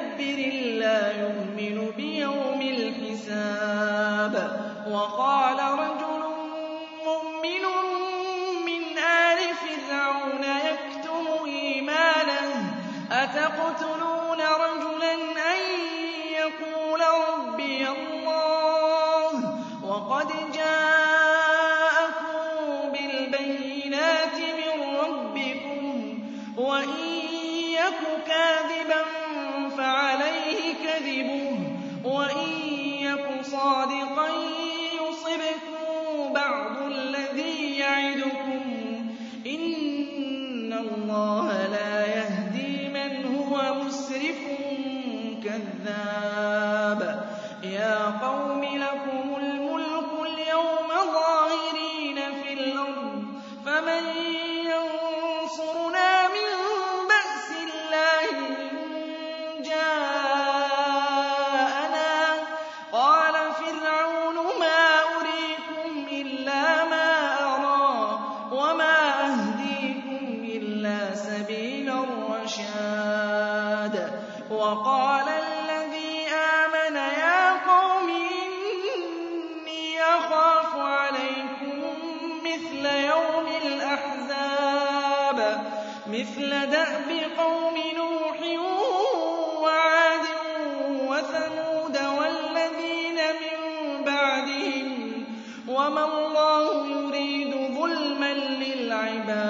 متكبر لا يؤمن بيوم الحساب. وقال رجل مؤمن من آل فرعون يكتم إيمانه. أتقتلون رجلا أن يقول ربي الله؟ وقد جاءكم بالبينات من ربكم. وإن يك كاذبا فعليه كذبه وإن يك صادقا يصبكم بعض الذي يعدكم إن الله لا يهدي من هو مسرف كذاب يا قوم وَقَالَ الَّذِي آمَنَ يَا قَوْمِ إِنِّي أَخَافُ عَلَيْكُم مِّثْلَ يَوْمِ الْأَحْزَابِ مِثْلَ دَأْبِ قَوْمِ نُوحٍ وَعَادٍ وَثَمُودَ وَالَّذِينَ مِن بَعْدِهِمْ ۚ وَمَا اللَّهُ يُرِيدُ ظُلْمًا لِّلْعِبَادِ.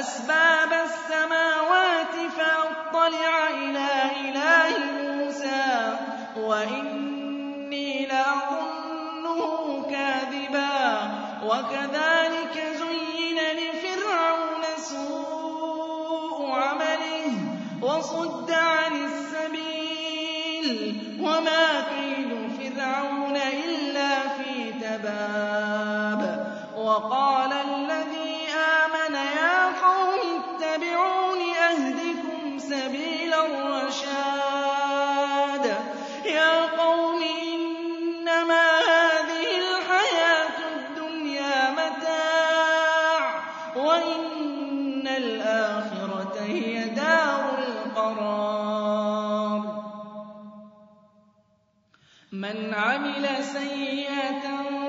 أسباب السماوات فأطلع إلى إله موسى وإني لأظنه كاذبا وكذلك زين لفرعون سوء عمله وصد عن السبيل وما قيل فرعون إلا في تباب وقال الذي وَإِنَّ الْآخِرَةَ هِيَ دَارُ الْقَرَارِ مَنْ عَمِلَ سَيِّئَةً